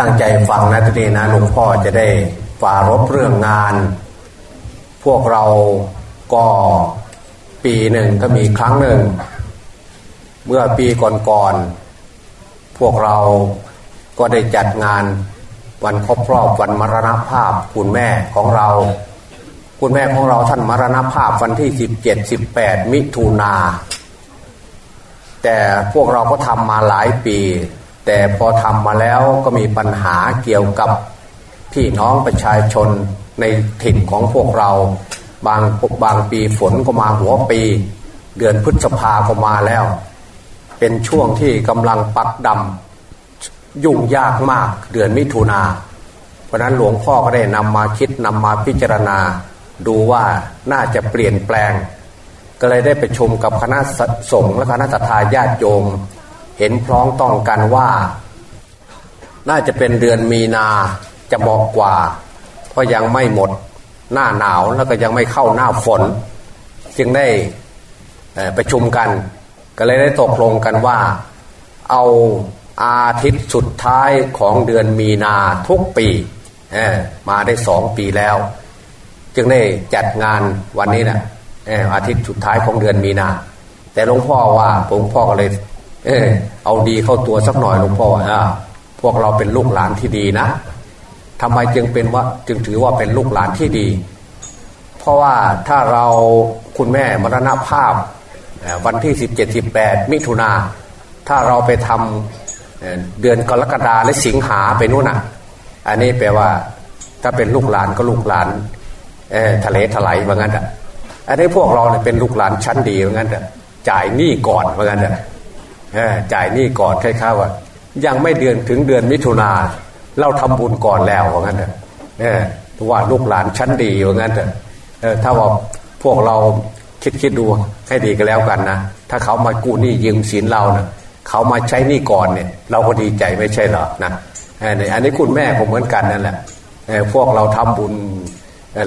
ตั้งใจฟังนะทีนี้นะหลวงพ่อจะได้ฝ่ารบเรื่องงาน พวกเราก็ปีหนึ่งก็มีครั้งหนึ่ง เมื่อปีก่อนๆพวกเราก็ได้จัดงานวันครบรอบวันมรณภาพคุณแม่ของเรา คุณแม่ของเราท่านมรณภาพวันที่สิบเจ็ดสิบแปดมิถุนาแต่พวกเราก็ทำมาหลายปี แต่พอทำมาแล้วก็มีปัญหาเกี่ยวกับพี่น้องประชาชนในถิ่นของพวกเรา บางบางปีฝนก็มาหัวปี เดือนพฤษภาก็มาแล้ว เป็นช่วงที่กำลังปักดำยุ่งยากมากเดือนมิถุนาเพราะนั้นหลวงพ่อก็ได้นำมาคิดนำมาพิจารณา ดูว่าน่าจะเปลี่ยนแปลง ก็เลยได้ไปชมกับคณะสงฆ์และคณะทาญาติโยม เห็นพร้อมต้องกันว่า น่าจะเป็นเดือนมีนาจะเหมาะกว่า เพราะยังไม่หมดหน้าหนาวแล้วก็ยังไม่เข้าหน้าฝน จึงได้ประชุมกัน ก็เลยได้ตกลงกันว่า เอาอาทิตย์สุดท้ายของเดือนมีนาทุกปีมาได้สองปีแล้ว จึงได้จัดงานวันนี้นะอาทิตย์สุดท้ายของเดือนมีนา แต่หลวงพ่อว่าหลวงพ่อก็เลย เออเอาดีเข้าตัวสักหน่อยหลวงพ่อว่าพวกเราเป็นลูกหลานที่ดีนะทำไมจึงเป็นว่าจึงถือว่าเป็นลูกหลานที่ดี เพราะว่าถ้าเราคุณแม่มรณภาพวันที่สิบเจ็ดสิบแปดมิถุนาถ้าเราไปทำเดือนกรกฎาและสิงหาไปนู่นน่ะ อันนี้แปลว่า ถ้าเป็นลูกหลานก็ลูกหลานทะเลถลายว่างั้นอะอันนี้พวกเราเนี่ยเป็นลูกหลานชั้นดีว่างั้นอะจ่ายหนี้ก่อนว่างั้นอะ จ่ายหนี้ก่อนคล้ายๆว่า ยังไม่เดือนถึงเดือนมิถุนาเราทำบุญก่อนแล้วว่างั้นเถอะว่าลูกหลานชั้นดีว่างั้นเถอะถ้าว่าพวกเราคิดคิดดูให้ดีก็แล้วกันนะถ้าเขามากู้หนี้ยืมสินเราเนะ่ยเขามาใช้หนี้ก่อนเนี่ย เราก็ดีใจไม่ใช่หรอนะอันนี้คุณแม่ผมเหมือนกันนั่นแหละพวกเราทำบุญ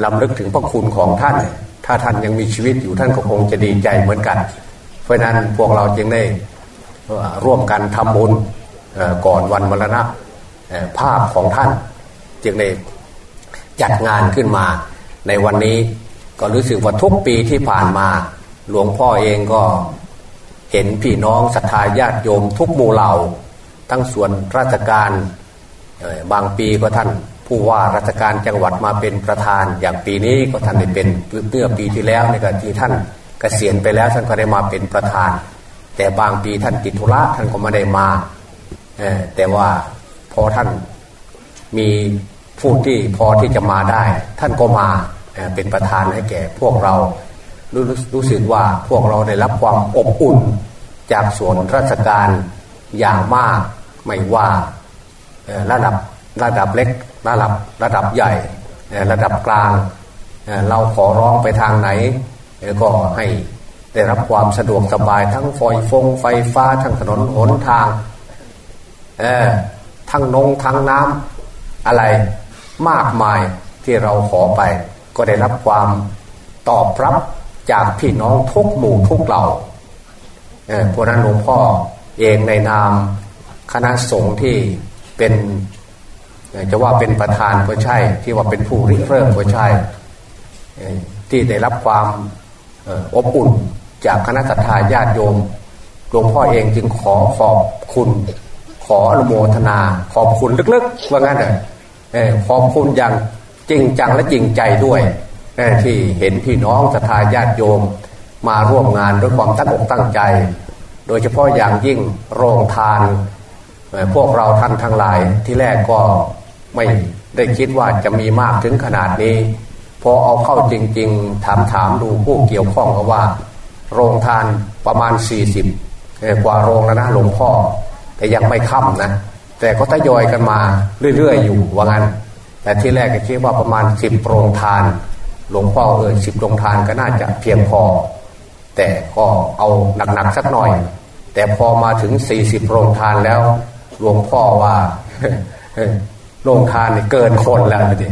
ลำลึกถึงพระคุณของท่าน ถ้าท่านยังมีชีวิตอยู่ท่านก็คงจะดีใจเหมือนกัน เพราะนั้นพวกเราจึงได้ ร่วมกันทำบุญก่อนวันมรณะภาพของท่าน จึงได้จัดงานขึ้นมา ในวันนี้ก็รู้สึกว่าทุกปีที่ผ่านมา หลวงพ่อเองก็เห็นพี่น้องศรัทธาญาติโยมทุกหมู่เหล่า ทั้งส่วนราชการบางปีก็ท่านผู้ว่าราชการจังหวัดมาเป็นประธาน อย่างปีนี้ก็ท่านได้เป็นเมื่อปีที่แล้วในการที่ท่านกเกษียณไปแล้วท่านก็ได้มาเป็นประธาน แต่บางปีท่านติดธุระท่านก็ไม่ได้มาแต่ว่าพอท่านมีผู้ที่พอที่จะมาได้ ท่านก็มาเป็นประธานให้แก่พวกเรารู้รู้สึกว่าพวกเราได้รับความอบอุ่นจากส่วนราชการอย่างมากไม่ว่าระดับระดับเล็กระดับระดับใหญ่ระดับกลาง เราขอร้องไปทางไหนก็ให้ ได้รับความสะดวกสบายทั้งไฟฟงไฟฟ้าทั้งถนนหนทางเออทั้งนงทั้งน้ำอะไรมากมายที่เราขอไป ก็ได้รับความตอบรับจากพี่น้องทุกหมู่ทุกเหล่าเพราะนั้นหลวงพ่อเองในนามคณะสงฆ์ที่เป็นจะว่าเป็นประธานก็ใช่ ที่ว่าเป็นผู้ริเริ่มก็ใช่ที่ได้รับความอบอุ่น จากคณะสัตยาญาติโยมหลวงพ่อเองจึงขอขอบคุณขออนุโมทนา ขอบคุณลึกๆว่างั้นเออขอบคุณอย่างจริงจังและจริงใจด้วยที่เห็นพี่น้องศรัทธาญาติโยมมาร่วมงานด้วยความตั้งอกตั้งใจ โดยเฉพาะอย่างยิ่งโรงทาน พวกเราท่านทั้งหลายที่แรกก็ไม่ได้คิดว่าจะมีมากถึงขนาดนี้ พอเอาเข้าจริง ๆ ถามถามดูผู้เกี่ยวข้องก็ว่า โรงทานประมาณ 40 กว่าโรงแล้วนะหลวงพ่อ แต่ยังไม่ค่ำนะ แต่ก็ทยอยกันมาเรื่อยๆ อยู่ว่างั้น แต่ที่แรกก็คิดว่าประมาณสิบโรงทาน หลวงพ่อเออสิบโรงทานก็น่าจะเพียงพอ แต่ก็เอาหนักๆสักหน่อย แต่พอมาถึงสี่สิบโรงทานแล้วหลวงพ่อว่าโรงทานเกินคนแล้วดิ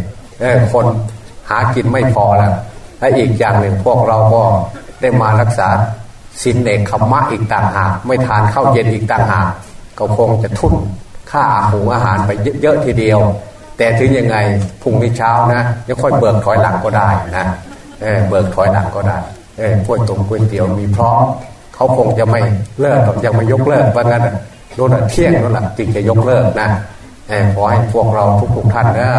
คนหากินไม่พอแล้วและอีกอย่างหนึ่งพวกเราก็ ได้มารักษาสินเอกขมะอีกต่างหากไม่ทานข้าวเย็นอีกต่างหากก็คงจะทุ่นค่าหุงอาหารไปเยอะๆทีเดียว แต่ถึงยังไงพรุ่งนี้เช้านะยังค่อยเบิกถอยหลังก็ได้นะเเบิกถอยหลังก็ได้เออก๋วยตงก๋วยเตี๋ยวมีพร้อมเขาคงจะไม่เลิกยังไม่ยกเลิกว่างั้นโน่นเที่ยงนั่นหละจึงจะยกเลิกนะขอให้พวกเราทุกๆท่านนะ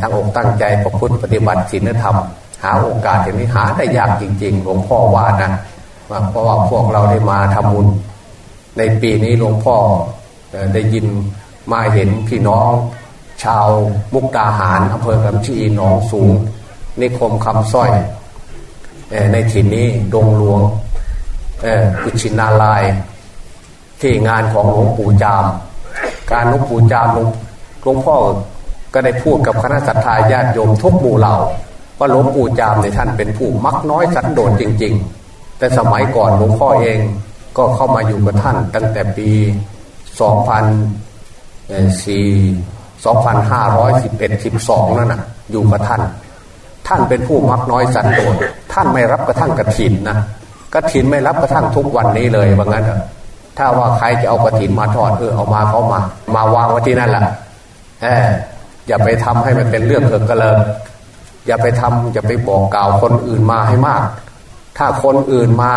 ทั้งอกตั้งใจประพฤติปฏิบัติศีลธรรม หาโอกาสอย่างนี้หาได้ยากจริงๆหลวงพ่อว่านะเพราะว่าพวกเราได้มาทำบุญในปีนี้หลวงพ่อได้ยินมาเห็นพี่น้อง ชาวมุกดาหารอำเภอกำชีหนองสูงนิคมคำสร้อยในถิ่นนี้ดงหลวงกุชินาลาย ที่งานของหลวงปู่จาม การหลวงปู่จามหลวงพ่อก็ได้พูดกับคณะสัตยาญาติโยมทุกหมู่เหล่า ว่าหลวงปู่จามในท่านเป็นผู้มักน้อยสันโดษจริง ๆ แต่สมัยก่อนหลวงพ่อเองก็เข้ามาอยู่กับท่านตั้งแต่ปี 2004 2511 12 นั่นนะอยู่กับท่าน ท่านเป็นผู้มักน้อยสันโดษท่านไม่รับกระทั่งกระถินนะกระถินไม่รับกระทั่งทุกวันนี้เลยว่างั้นถ้าว่าใครจะเอากระถินมาทอดเออเอามาเขามา มาวางไว้ที่นั่นแหละเอออย่าไปทำให้มันเป็นเรื่องเกิดกระเลิก อย่าไปทำอย่าไปบอกกล่าวคนอื่นมาให้มาก ถ้าคนอื่นมา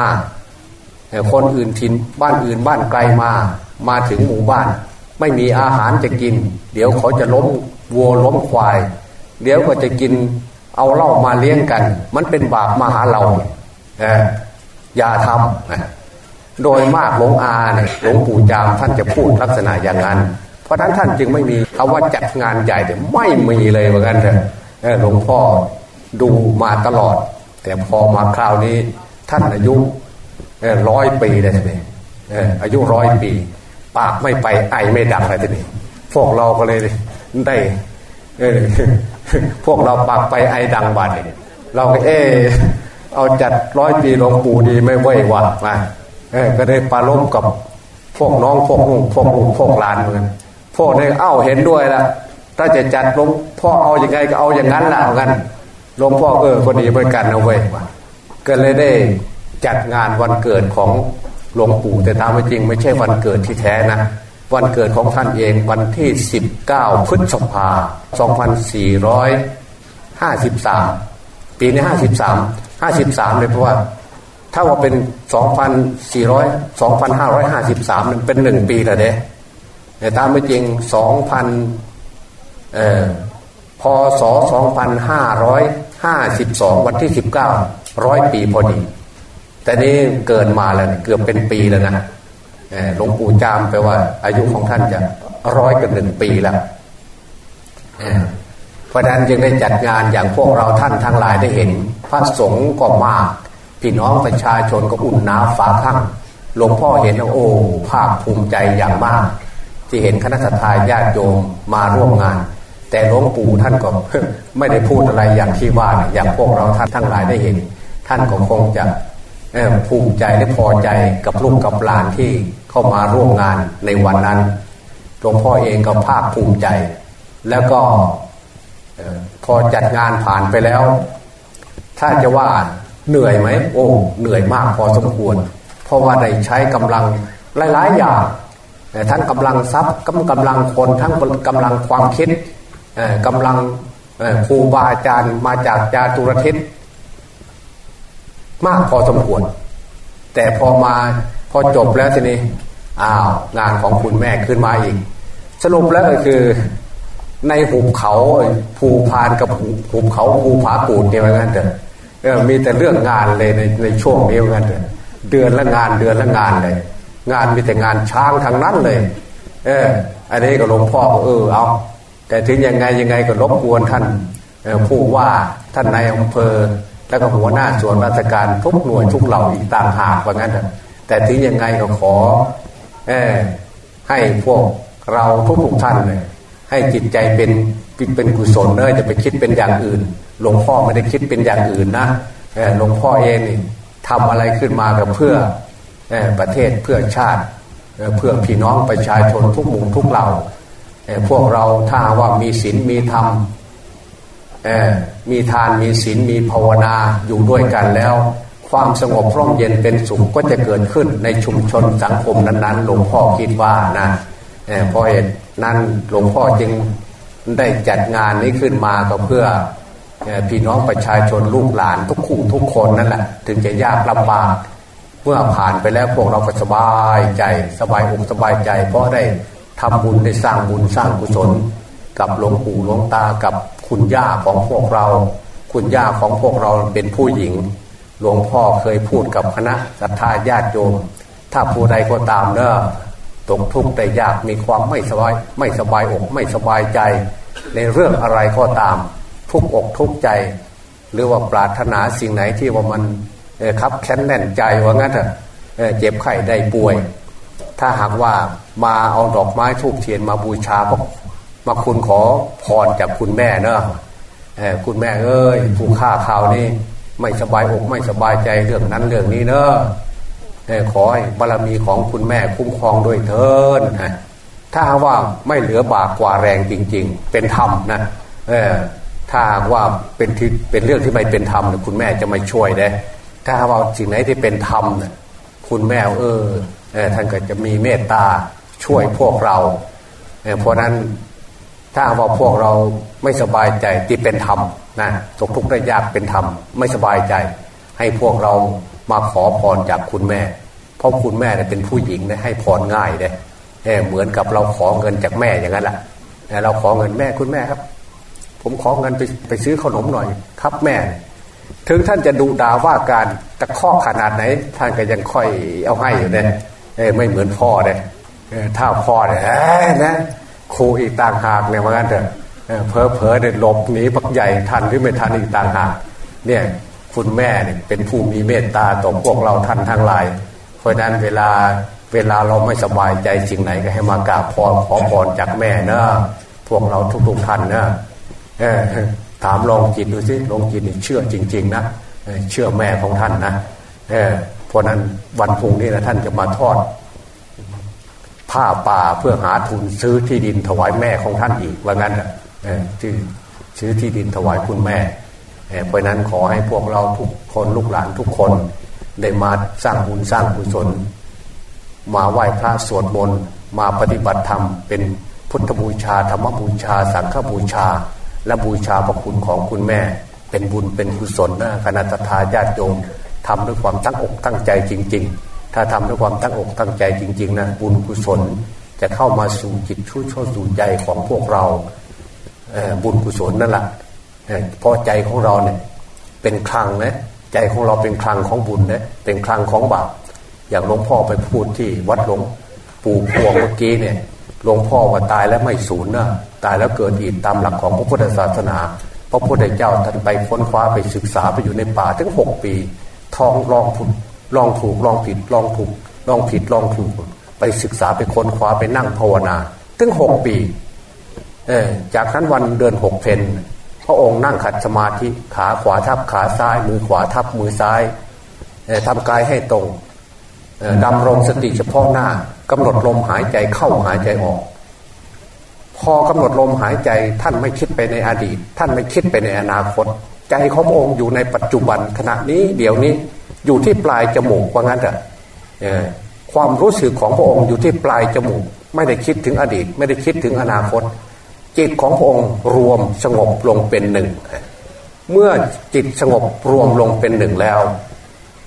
คนอื่นถิ่นบ้านอื่นบ้านไกลมา มาถึงหมู่บ้าน ไม่มีอาหารจะกิน เดี๋ยวเขาจะล้มวัวล้มควาย เดี๋ยวก็จะกินเอาเหล้ามาเลี้ยงกัน มันเป็นบาปมาหาเราเอออย่าทำโดยมากหลวงอาเนี่ยหลวงปู่จามท่านจะพูดลักษณะอย่างนั้น เพราะนั้นท่านจึงไม่มีคำว่าจัดงานใหญ่แต่ไม่มีเลยเหมือนกันเถอะ หลวงพ่อดูมาตลอด แต่พอมาคราวนี้ท่านอายุร้อยปีเลยทีนี้อายุร้อยปี ปากไม่ไปไอไม่ดังอะไรทีนี้พวกเราก็เลยได้พวกเราปากไปไอดังบาดเราก็เออเอาจัดร้อยปีหลวงปู่ดีไม่ไหววะมาก็ได้ปาล้มกับพวกน้องพวกลุงพวกลุงพวกหลานเหมือนพวกนี้เอ้าเห็นด้วยละ ถ้าจะจัดหลวงพ่อเอาอย่างไงก็เอาอย่างนั้นละเอางั้นหลวงพ่อเออคนดีเหมือนกันเอาไว้ก็เลยได้จัดงานวันเกิดของหลวงปู่แต่ตามจริง ไม่ใช่วันเกิดที่แท้นะ วันเกิดของท่านเองวันที่ 19 พฤษภา 2453 ปีนี้ 53 53เลยเพราะว่า ถ้าว่าเป็น 2,400 2,553 มันเป็นหนึ่งปีแล้วเด้แต่ตามไม่จริง 2,000 พศ 2552 วันที่ 19 ร้อยปีพอดี แต่นี้เกินมาแล้วเกือบเป็นปีแล้วนะหลวงปู่จามแปลว่า อายุของท่านจะร้อยกับหนึ่งปีแล้วเพราะนั้นจึงได้จัดงานอย่างพวกเราท่านทั้งหลายได้เห็น พระสงฆ์ก็มาก พี่น้องประชาชนก็อุ่นหนาฝาข้างหลวงพ่อเห็นโอ้ภาคภูมิใจอย่างมาก ที่เห็นคณะทาญาติโยมมาร่วมงาน แต่หลวงปู่ท่านก็ไม่ได้พูดอะไรอย่างที่ว่าอย่างพวกเราท่านทั้งหลายได้เห็น ท่านก็คงจะภูมิใจและพอใจกับลูกกับหลานที่เข้ามาร่วมงานในวันนั้นหลวงพ่อเองก็ภาคภูมิใจ แล้วก็พอจัดงานผ่านไปแล้ว ถ้าจะว่าเหนื่อยไหมโอ้เหนื่อยมากพอสมควร เพราะว่าได้ใช้กำลังหลาย ๆ อย่างทั้งกำลังทรัพย์กำกำลังคนทั้งกำลังความคิด กำลังครูบาอาจารย์มาจากจาตุรทิศมากพอสมควร แต่พอมาพอจบแล้วทีนี้อ้าวงานของคุณแม่ขึ้นมาอีก สรุปแล้วก็คือ ในหุบเขาภูพานกับหุบเขาภูผาปูดเนี่ยว่างั้นเถอะมีแต่เรื่องงานเลยในในช่วงนี้ว่างั้นเถอะเดือนละงานเดือนละงานเลย งานมีแต่งานช้างทางนั้นเลย เออ อันนี้ก็หลวงพ่อเออเอา แต่ถึงยังไงยังไงก็รบกวนท่านผู้ว่าท่านนายอำเภอ แล้วก็หัวหน้าส่วนราชการทุกหน่วยทุกเหล่าอีกต่างหากว่างั้นแต่ถึงยังไงก็ขออให้พวกเราทุกทุกท่านเลยให้จิตใจเป็นเป็นกุศลเนยจะไปคิดเป็นอย่างอื่น หลวงพ่อไม่ได้คิดเป็นอย่างอื่นนะหลวงพ่อเองทำอะไรขึ้นมาก็เพื่อประเทศเพื่อชาติเพื่อพี่น้องประชาชนทุกหมู่ทุกเหล่า พวกเราถ้าว่ามีศีลมีธรรมมีทานมีศีลมีภาวนาอยู่ด้วยกันแล้ว ความสงบร่มเย็นเป็นสุขก็จะเกิดขึ้นในชุมชนสังคมนั้นๆหลวงพ่อคิดว่านะเพราะเหตุนั้นหลวงพ่อจึงได้จัดงานนี้ขึ้นมาก็เพื่อพี่น้องประชาชนลูกหลานทุกคู่ทุกคนนั่นแหละถึงจะยากลำบากเมื่อผ่านไปแล้วพวกเราก็สบายใจสบายอกสบายใจ เพราะได้ ทำบุญได้สร้างบุญสร้างกุศล กับหลวงปู่หลวงตากับคุณย่าของพวกเรา คุณย่าของพวกเราเป็นผู้หญิง หลวงพ่อเคยพูดกับคณะศรัทธาญาติโยม ถ้าผู้ใดก็ตามเนอะตกทุกข์แต่ยากมีความไม่สบายไม่สบายอกไม่สบายใจ ในเรื่องอะไรก็ตาม ทุกอกทุกใจ หรือว่าปรารถนาสิ่งไหนที่ว่ามันครับแค้นแน่นใจว่างั้นเถอะเจ็บไข้ได้ป่วย ถ้าหากว่ามาเอาดอกไม้ทูบเทียนมาบูชาก็มาคุณขอพรจากคุณแม่เนอะคุณแม่เอ้ยผู้ฆ่าข่าวนี้ไม่สบายอกไม่สบายใจเรื่องนั้นเรื่องนี้เนอะขอให้บารมีของคุณแม่คุ้มครองด้วยเถิดถ้าว่าไม่เหลือบากกว่าแรงจริง ๆ เป็นธรรมนะถ้าว่าเป็นที่เป็นเรื่องที่ไม่เป็นธรรมคุณแม่จะไม่ช่วยได้ถ้าว่าสิ่งไหนที่เป็นธรรมนะคุณแม่เออ ท่านก็จะมีเมตตาช่วยพวกเราเพราะนั้นถ้าว่าพวกเราไม่สบายใจที่เป็นธรรมนะตกทุกข์ได้ยากเป็นธรรมไม่สบายใจ ให้พวกเรามาขอพรจากคุณแม่ เพราะคุณแม่เป็นผู้หญิงนะให้พรง่ายเลยเหมือนกับเราขอเงินจากแม่อย่างนั้นแหละเราขอเงินแม่คุณแม่ครับ ผมขอเงินไปไปซื้อขนมหน่อยครับแม่ ถึงท่านจะดูด่าว่าการตะข้อขนาดไหน ท่านก็ยังค่อยเอาให้อยู่เนี่ย ไม่เหมือนพ่อเลยถ้าพ่อเนี่ยนะครูอีกต่างหากเนี่ยว่างั้นเถอะเพอเพอเดินหลบหนีปักใหญ่ทันหรือไม่ทันอีกต่างหากเนี่ยคุณแม่เนี่ยเป็นผู้มีเมตตาต่อพวกเราท่านทั้งหลาย เพราะนั้นเวลาเวลาเราไม่สบายใจสิ่งไหนก็ให้มากราบพรขอพรจากแม่นะพวกเราทุกๆท่านนะถามลองจิตดูสิลองจิตเชื่อจริง ๆ นะเชื่อแม่ของท่านนะ เพราะนั้นวันพุ่งนี้นะท่านจะมาทอด ผ้าป่าเพื่อหาทุนซื้อที่ดินถวายแม่ของท่านอีกว่างั้นที่ซื้อที่ดินถวายคุณแม่เพราะนั้นขอให้พวกเราทุกคนลูกหลานทุกคนได้มาสร้างบุญสร้างกุศลมาไหว้พระสวดมนต์มาปฏิบัติธรรมเป็นพุทธบูชาธรรมบูชา สังฆบูชา และบูชาพระคุณของคุณแม่ เป็นบุญเป็นกุศลนะคณะทาญาติโยม ทำด้วยความตั้งอกตั้งใจจริง ๆ ถ้าทำด้วยความตั้งอกตั้งใจจริง ๆนะบุญกุศลจะเข้ามาสู่จิตชุ่ช่สู่ใจของพวกเราบุญกุศลนั่นแหละพอใจของเราเนี่ยเป็นคลังนะใจของเราเป็นคลังของบุญนะเป็นคลังของบาปอย่างหลวงพ่อไปพูดที่วัดหลวงปู่พวงเมื่อกี้เนี่ยหลวงพ่อว่าตายแล้วไม่สูญนะตายแล้วเกิดอีกตามหลักของพระพุทธศาสนา พระพุทธเจ้าท่านไปค้นคว้าไปศึกษาไปอยู่ในป่าถึงหกปี ทองลองผุดลองถูกลองผิดลองถูกลองผิดลองถูกไปศึกษาไปค้นคว้าไปนั่งภาวนาถึงหกปีเออจากนั้นวันเดือนหกเพนพระองค์นั่งขัดสมาธิขาขวาทับขาซ้าย มือขวาทับมือซ้ายทำกายให้ตรงดำรงสติเฉพาะหน้ากำหนดลมหายใจเข้าหายใจออก พอกำหนดลมหายใจท่านไม่คิดไปในอดีต ท่านไม่คิดไปในอนาคต ใจของพระองค์อยู่ในปัจจุบันขณะนี้เดี๋ยวนี้อยู่ที่ปลายจมูกว่างั้นอะความรู้สึกของพระองค์อยู่ที่ปลายจมูก ไม่ได้คิดถึงอดีต ไม่ได้คิดถึงอนาคต จิตของพระองค์รวมสงบลงเป็นหนึ่ง เมื่อจิตสงบรวมลงเป็นหนึ่งแล้ว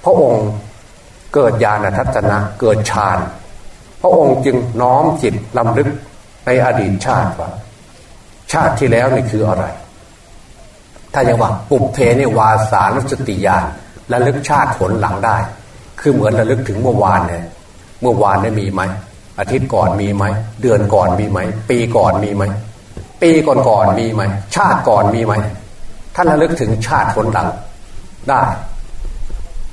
พระองค์เกิดญาณทัศนะเกิดฌานพระองค์จึงน้อมจิตลำลึกในอดีตชาติว่า ชาติที่แล้วนี่คืออะไร ถ้าอย่างว่าปุบเพนี่วาสานุสติญาณระลึกชาติผลหลังได้ คือเหมือนระลึกถึงเมื่อวานเนี่ยเมื่อวานได้มีไหมอาทิตย์ก่อนมีไหมเดือนก่อนมีไหมปีก่อนมีไหมปีก่อนๆมีไหมชาติก่อนมีไหมท่านระลึกถึงชาติผลหลังได้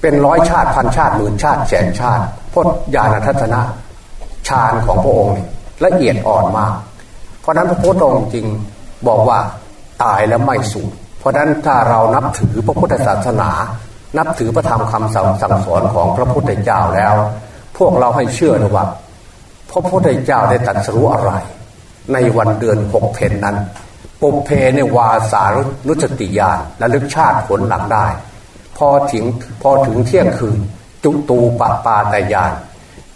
เป็นร้อยชาติพันชาติหมื่นชาติแสนชาติพ้นญาณทัศนะฌานของพระองค์ละเอียดอ่อนมาก เพราะนั้นพระพุทธองค์จริงบอกว่าตายแล้วไม่สูญ เพราะนั้นถ้าเรานับถือพระพุทธศาสนา นับถือพระธรรมคำสั่งสอนของพระพุทธเจ้าแล้ว พวกเราให้เชื่อนะว่าพระพุทธเจ้าได้ตรัสรู้อะไร ในวันเดือนหกเพนนั้นปุเพในวาสารุจติยานและลึกชาติผลหลังได้ พอถึงพอถึงเที่ยงคืน จุตูปปาตายาน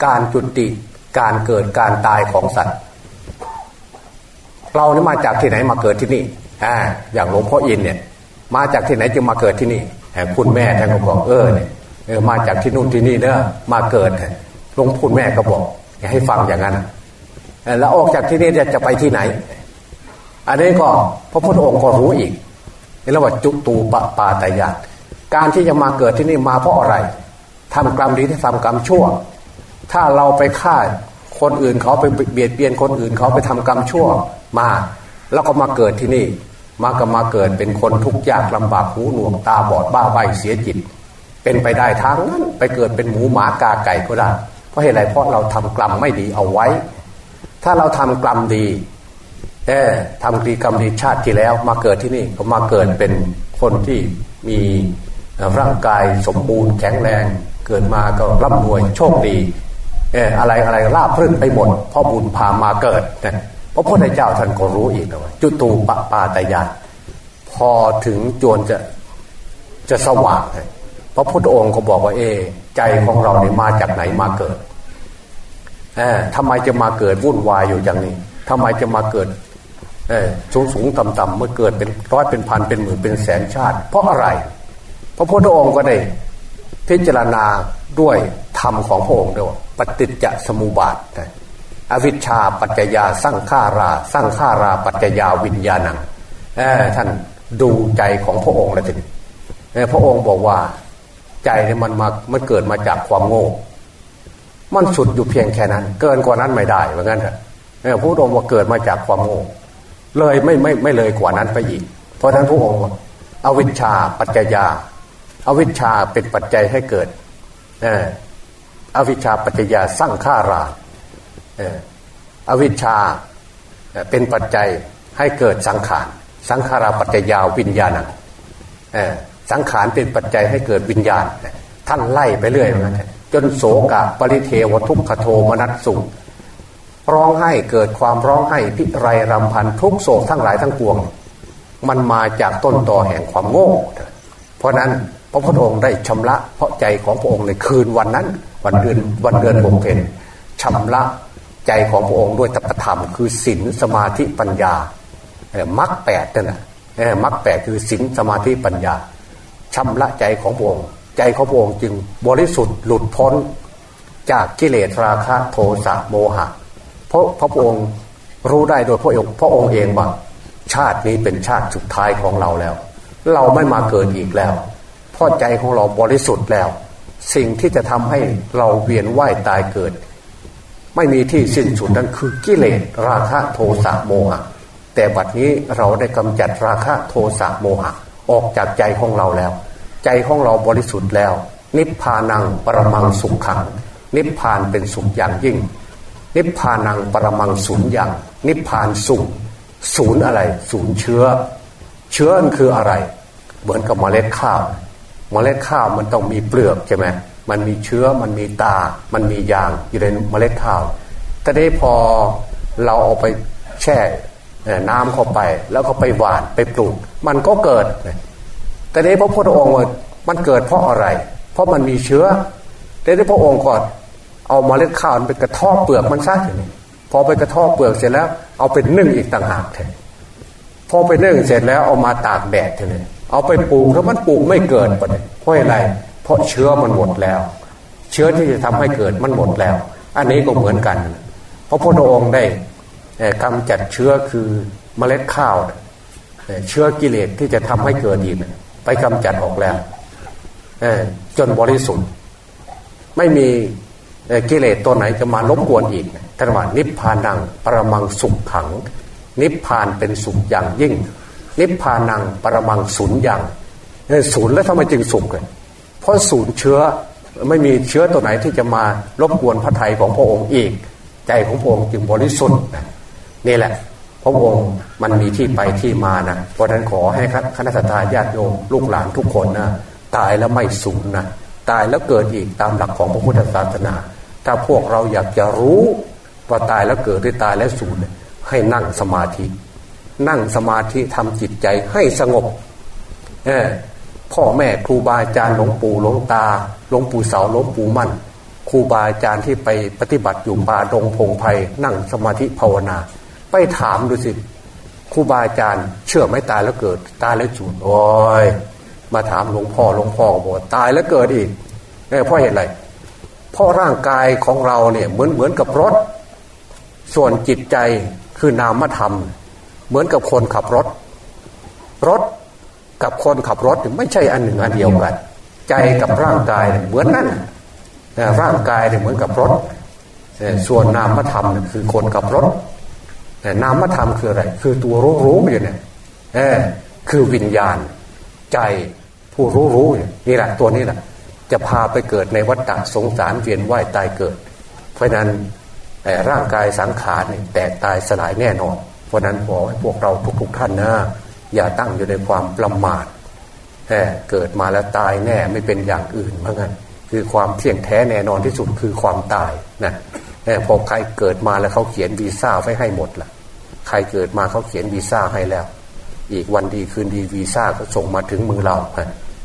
การจุติการเกิดการตายของสัตว์ เราเนี่มาจากที่ไหนมาเกิดที่นี่ อ่าอย่างหลวงพ่ออินเนี่ย มาจากที่ไหนจึงมาเกิดที่นี่คุณแม่ท่านก็บอกเออเนี่ยเออมาจากที่นู่นที่นี่เนอะมาเกิดหลวงพ่อแม่ก็บอกให้ฟังอย่างนั้นแล้วออกจากที่นี่จะจะไปที่ไหน อันนี้ก็พระพุทธองค์ก็รู้อีกนี่เรียกว่าจุตูปปาตายาการที่จะมาเกิดที่นี่มาเพราะอะไรทำกรรมดีที่ทำกรรมชั่ว ถ้าเราไปฆ่าคนอื่นเขาไปเบียดเบียนคนอื่นเขาไปทำกรรมชั่วมา แล้วก็มาเกิดที่นี่ มาก็มาเกิดเป็นคนทุกข์ยากลำบากหูหนวกตาบอดบ้าใบเสียจิต เป็นไปได้ทางนั้นไปเกิดเป็นหมูหมากาไก่ก็ได้ เพราะเหตุไรเพราะเราทำกรรมไม่ดีเอาไว้ ถ้าเราทำกรรมดีเออทำดีกรรมดีชาติที่แล้วมาเกิดที่นี่ก็มาเกิดเป็นคนที่มีร่างกายสมบูรณ์แข็งแรง เกิดมาก็ร่ำรวยโชคดีเอออะไรอะไรลาบพึ่งไปหมดเพราะบุญพามาเกิดนะ พระพุทธเจ้าท่านก็รู้อีกนะว่าจุตูปปาตยานพอถึงจวนจะจะสว่างพระพุทธองค์ก็บอกว่า เอ ใจของเราเนี่ยมาจากไหนมาเกิดเออทำไมจะมาเกิดวุ่นวายอยู่อย่างนี้ทำไมจะมาเกิด เออสูงสูงต่ำต่ำเมื่อเกิดเป็นร้อยเป็นพันเป็นหมื่นเป็นแสนชาติ เพราะอะไร พระพุทธองค์ก็ได้ พิจารณาด้วยธรรมของพระองค์ด้วยปฏิจจสมุปบาท อวิชชาปัจจยาสร้างข้าราสร้างข้าราปัจจยาวิญญาณังท่านดูใจของพระองค์แล้วทีนี้พระองค์บอกว่าใจเนี่ยมันมามันเกิดมาจากความโง่ มันสุดอยู่เพียงแค่นั้น เกินกว่านั้นไม่ได้เหมือนกันเถอะพระองค์ว่าเกิดมาจากความโง่เลยไม่ไม่ไม่เลยกว่านั้นไปอีก เพราะฉะนั้นพระองค์อวิชชาปัจจยาอาวิชชาเป็นปัจจัยให้เกิดอวิชชาปัจจยาสร้างข้ารา อวิชชาเป็นปัจจัยให้เกิดสังขาร สังขาราปัจจยาววิญญาณสังขารเป็นปัจจัยให้เกิดวิญญาณ ท่านไล่ไปเรื่อยจนโศกะปริเทวทุกขโทมนัสสุร้องไห้เกิดความร้องไห้พิไรรำพันทุกโศกทั้งหลายทั้งปวง มันมาจากต้นตอแห่งความโง่ เพราะนั้นพระพุทธองค์ได้ชำระเพราะใจของพระองค์ในคืนวันนั้น วันเดือนวันเดือนบงเพนชำระ ใจของพระองค์ด้วยตปธรรม คือศีลสมาธิปัญญามรรคแปดนั่นแหละมรรคแปดคือศีลสมาธิปัญญาชำระใจของพระองค์ใจของพระองค์จึงบริสุทธิ์หลุดพ้นจากกิเลสราคะโทสะโมหะ เพราะพระองค์รู้ได้โดยพระองค์พระองค์เองว่าชาตินี้เป็นชาติสุดท้ายของเราแล้ว เราไม่มาเกิดอีกแล้วเพราะใจของเราบริสุทธิ์แล้ว สิ่งที่จะทำให้เราเวียนว่ายตายเกิด ไม่มีที่สิ้นสุดนั่นคือกิเลสราคะโทสะโมหะ แต่บัดนี้เราได้กำจัดราคะโทสะโมหะ ออกจากใจของเราแล้ว ใจของเราบริสุทธิ์แล้ว นิพพานังปรมังสุขขัง นิพพานเป็นสุขอย่างยิ่ง นิพพานังปรมังศูนย์อย่าง นิพพานสุขศูนย์อะไร ศูนย์เชื้อ เชื้อคืออะไร เหมือนกับเมล็ดข้าว เมล็ดข้าวมันต้องมีเปลือกใช่ไหม มันมีเชื้อมันมีตา มันมียางอยู่ในเมล็ดข้าวแต่ได้พอเราเอาไปแช่น้ำเข้าไป แล้วก็ไปหวานไปปลูก มันก็เกิด แต่นี้พระพุทธองค์มันเกิดเพราะอะไร เพราะมันมีเชื้อแต่นี้พระองค์ก่อนเอาเมล็ดข้าวไปกระทบเปลือกมันซะพอไปกระทบเปลือกเสร็จแล้ว เอาไปนึ่งอีกต่างหากเถอะพอไปนึ่งเสร็จแล้วเอามาตากแดดเถอะเอาไปปลูกแล้วมันปลูกไม่เกิดเพราะอะไร เพราะเชื้อมันหมดแล้ว เชื้อที่จะทำให้เกิดมันหมดแล้ว อันนี้ก็เหมือนกัน เพราะพระองค์ได้กำจัดเชื้อคือเมล็ดข้าวเชื้อกิเลสที่จะทำให้เกิดอีกไปกำจัดออกแล้วจนบริสุทธิ์ ไม่มีกิเลสตัวไหนจะมาลบกวนอีกท่านว่านิพพานังปรมังสุขขัง นิพพานเป็นสุขอย่างยิ่ง นิพพานังปรมังศูนย์อย่างศูนย์แล้วทำไมจึงสุขเลย เพราะศูนย์เชื้อไม่มีเชื้อตัวไหนที่จะมารบกวนพระไทยของพระองค์อีก ใจของพระองค์จึงบริสุทธิ์นี่แหละ พระองค์มันมีที่ไปที่มานะเพราะนั้นขอให้คณะสัตยาติโยมลูกหลานทุกคนนะตายแล้วไม่สูญนะตายแล้วเกิดอีกตามหลักของพระพุทธศาสนา ถ้าพวกเราอยากจะรู้ว่าตายแล้วเกิดหรือตายแล้วสูญให้นั่งสมาธิ นั่งสมาธิทำจิตใจให้สงบเออ พ่อแม่ครูบาอาจารย์หลวงปู่หลวงตาหลวงปู่เสาหลวงปู่มั่นครูบาอาจารย์ที่ไปปฏิบัติอยู่ป่าดงพงไพ่นั่งสมาธิภาวนา ไปถามดูสิครูบาอาจารย์เชื่อไม่ตายแล้วเกิด ตายแล้วสูญโอ้ยมาถามหลวงพ่อหลวงพ่อบอกตายแล้วเกิดอีกเพราะเหตุอะไรเพราะร่างกายของเราเนี่ยเหมือนเหมือนกับรถ ส่วนจิตใจคือนามธรรม เหมือนกับคนขับรถ รถ กับคนขับรถไม่ใช่อันหนึ่งอันเดียวกัน ใจกับร่างกายเหมือนนั่นร่างกายเหมือนกับรถ ส่วนนามธรรมคือคนขับรถแต่นามธรรมคืออะไร คือตัวรู้รู้อยู่เนี่ยคือวิญญาณ ใจผู้รู้รู้นี่แหละตัวนี้แหละจะพาไปเกิดในวัฏฏะสงสารเวียนว่ายตายเกิด เพราะนั้นร่างกายสังขารแตกตายสลายแน่นอน เพราะนั้นบอกให้พวกเราทุกๆท่านนะ อย่าตั้งอยู่ในความประมาทเกิดมาแล้วตายแน่ไม่เป็นอย่างอื่นเหมือนกันคือความเที่ยงแท้แน่นอนที่สุดคือความตายนะพอใครเกิดมาแล้วเขาเขียนวีซ่าไว้ให้หมดละใครเกิดมาเขาเขียนวีซ่าให้แล้ว อีกวันดีคืนดีวีซ่าก็ส่งมาถึงมือเรา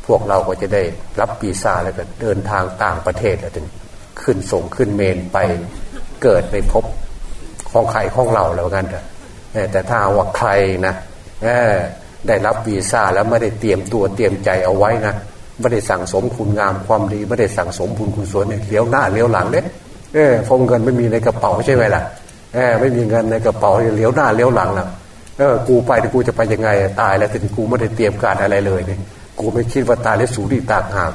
พวกเราก็จะได้รับวีซ่าแล้วก็เดินทางต่างประเทศแล้วถึงขึ้นส่งขึ้นเมนไปเกิดในภพของใครของเราแล้วกันเถอะแต่ถ้าว่าใครนะ ได้รับวีซ่าแล้วไม่ได้เตรียมตัวเตรียมใจเอาไว้นะไม่ได้สั่งสมคุณงามความดีไม่ได้สั่งสมบุญคุณสวนเนี่ยเลี้ยวหน้าเลี้ยวหลังเนี่ยเออพงเงินไม่มีในกระเป๋าใช่ไหมล่ะเออไม่มีเงินในกระเป๋าเลี้ยวหน้าเลี้ยวหลังล่ะเออกูไปกูจะไปยังไงตายแล้วแต่กูไม่ได้เตรียมการอะไรเลยเนี่ยกูไม่คิดว่าตายแล้วสูดีต่างหาก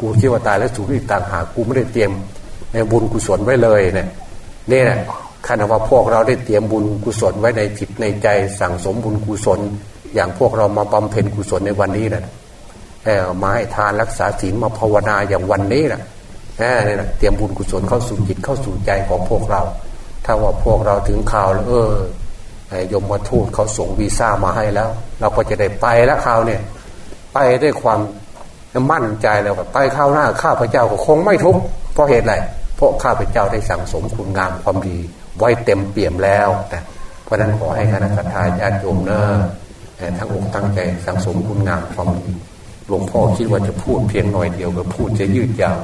กูคิดว่าตายแล้วสูดีต่างหากกูไม่ได้เตรียมบุญกุศลไว้เลยเนี่ยนี่แหละ ขณะว่าพวกเราได้เตรียมบุญกุศลไว้ในจิตในใจ สั่งสมบุญกุศล อย่างพวกเรามาบำเพ็ญกุศลในวันนี้นะมาให้ทานรักษาศีลมาภาวนาอย่างวันนี้นะนี่นะเตรียมบุญกุศลเข้าสู่จิตเข้าสู่ใจของพวกเรา ถ้าว่าพวกเราถึงข่าวแล้วเออยมมาทูตเขาส่งวีซ่ามาให้แล้ว เราก็จะได้ไปแล้วข่าวเนี่ย ไปด้วยความมั่นใจแล้วไปข้าวหน้าข้าพเจ้าก็คงไม่ทุกข์เพราะเหตุอะไรเพราะข้าพเจ้าได้สั่งสมคุณงามความดี ไว้เต็มเปี่ยมแล้วแต่เพราะนั้นขอให้คณะสัตยาญาติโยมเนอะทั้งอกตั้งใจสังสมคุณงามความดีหลวงพ่อคิดว่าจะพูดเพียงหน่อยเดียวก็พูดจะยืดยาว